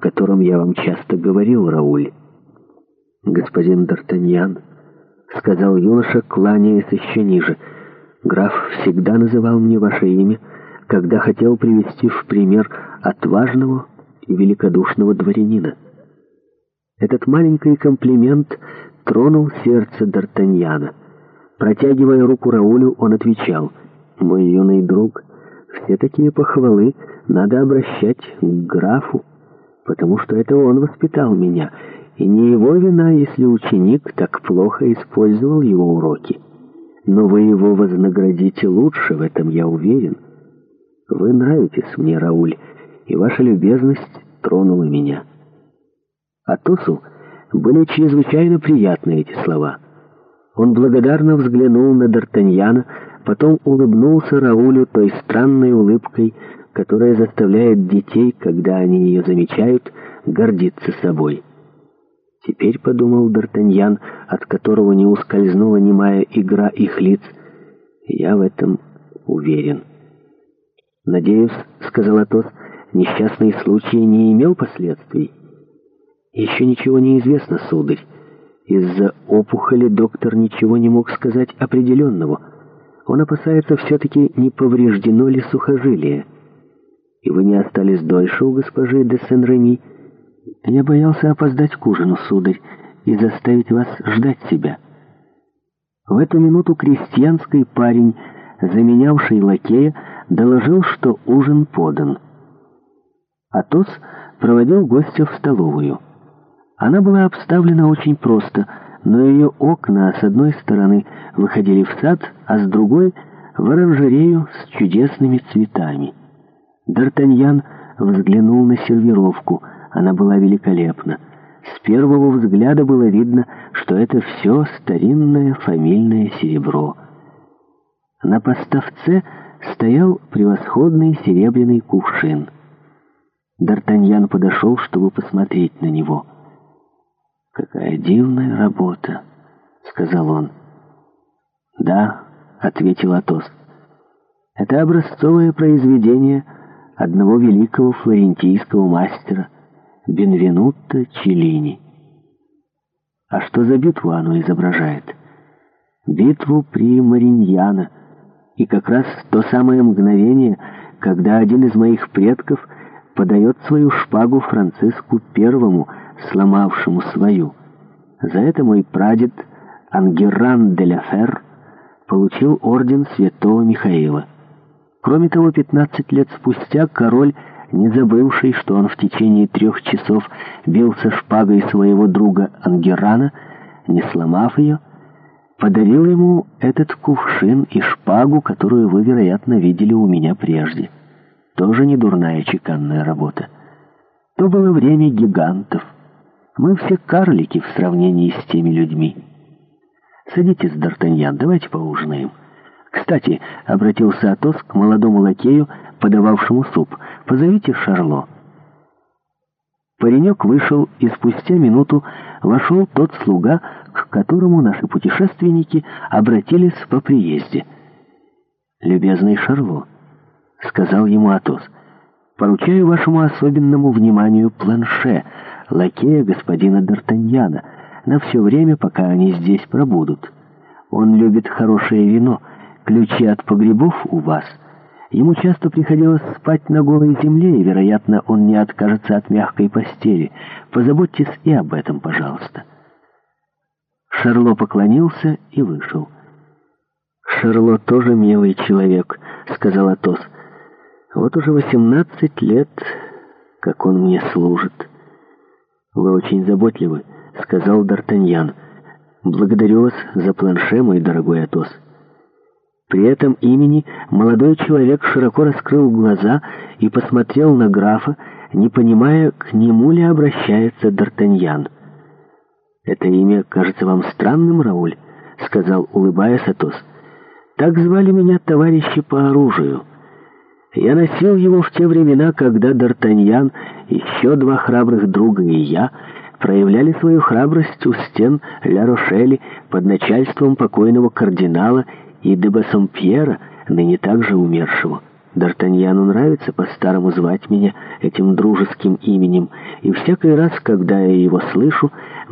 котором я вам часто говорил, Рауль. Господин Д'Артаньян, — сказал юноша, кланяясь еще ниже, — граф всегда называл мне ваше имя, когда хотел привести в пример отважного и великодушного дворянина. Этот маленький комплимент тронул сердце Д'Артаньяна. Протягивая руку Раулю, он отвечал, «Мой юный друг, все такие похвалы надо обращать к графу» потому что это он воспитал меня, и не его вина, если ученик так плохо использовал его уроки. Но вы его вознаградите лучше, в этом я уверен. Вы нравитесь мне, Рауль, и ваша любезность тронула меня». Атосу были чрезвычайно приятны эти слова. Он благодарно взглянул на Д'Артаньяна, потом улыбнулся Раулю той странной улыбкой, которая заставляет детей, когда они ее замечают, гордиться собой. Теперь, — подумал Д'Артаньян, от которого не ускользнула немая игра их лиц, — я в этом уверен. «Надеюсь, — сказал Атос, — несчастный случай не имел последствий?» «Еще ничего не известно, сударь. Из-за опухоли доктор ничего не мог сказать определенного. Он опасается все-таки, не повреждено ли сухожилие» и вы не остались дольше у госпожи де Сен-Реми. Я боялся опоздать к ужину, сударь, и заставить вас ждать себя». В эту минуту крестьянский парень, заменявший лакея, доложил, что ужин подан. Атос проводил гостя в столовую. Она была обставлена очень просто, но ее окна с одной стороны выходили в сад, а с другой — в оранжерею с чудесными цветами — Д'Артаньян взглянул на сервировку. Она была великолепна. С первого взгляда было видно, что это все старинное фамильное серебро. На поставце стоял превосходный серебряный кувшин. Д'Артаньян подошел, чтобы посмотреть на него. «Какая дивная работа!» — сказал он. «Да», — ответил Атос. «Это образцовое произведение — одного великого флорентийского мастера Бенвенутто Челлини. А что за битву оно изображает? Битву при Мариньяно, и как раз то самое мгновение, когда один из моих предков подает свою шпагу Франциску Первому, сломавшему свою. За это мой прадед Ангерран де ла Ферр получил орден святого Михаила. Кроме того, 15 лет спустя король, не забывший, что он в течение трех часов бился шпагой своего друга Ангерана, не сломав ее, подарил ему этот кувшин и шпагу, которую вы, вероятно, видели у меня прежде. Тоже не дурная чеканная работа. То было время гигантов. Мы все карлики в сравнении с теми людьми. Садитесь, Д'Артаньян, давайте поужинаем. «Кстати», — обратился Атос к молодому лакею, подававшему суп, — «позовите Шарло». Паренек вышел, и спустя минуту вошел тот слуга, к которому наши путешественники обратились по приезде. «Любезный Шарло», — сказал ему Атос, — «поручаю вашему особенному вниманию планше, лакея господина Д'Артаньяна, на все время, пока они здесь пробудут. Он любит хорошее вино» ключи от погребов у вас. Ему часто приходилось спать на голой земле, и, вероятно, он не откажется от мягкой постели. Позаботьтесь и об этом, пожалуйста». Шарло поклонился и вышел. «Шарло тоже милый человек», — сказал Атос. «Вот уже восемнадцать лет, как он мне служит». «Вы очень заботливы», — сказал Д'Артаньян. «Благодарю вас за планше, мой дорогой Атос». При этом имени молодой человек широко раскрыл глаза и посмотрел на графа, не понимая, к нему ли обращается Д'Артаньян. «Это имя кажется вам странным, Рауль?» — сказал, улыбаясь Атос. «Так звали меня товарищи по оружию. Я носил его в те времена, когда Д'Артаньян, еще два храбрых друга и я проявляли свою храбрость у стен Ля-Рошели под начальством покойного кардинала и де Бассомпьера, ныне также умершего. Д'Артаньяну нравится по-старому звать меня этим дружеским именем, и всякий раз, когда я его слышу,